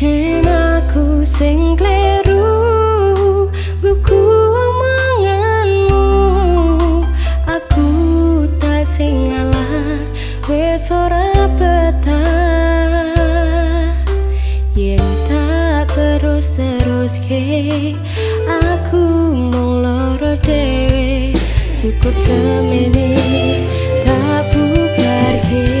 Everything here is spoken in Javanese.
cemaku sing kleru buku omonganmu. Aku tak sing ngalah wes ora yen tak terus terus ke aku mung loro dewe cukup semene tak bubar ke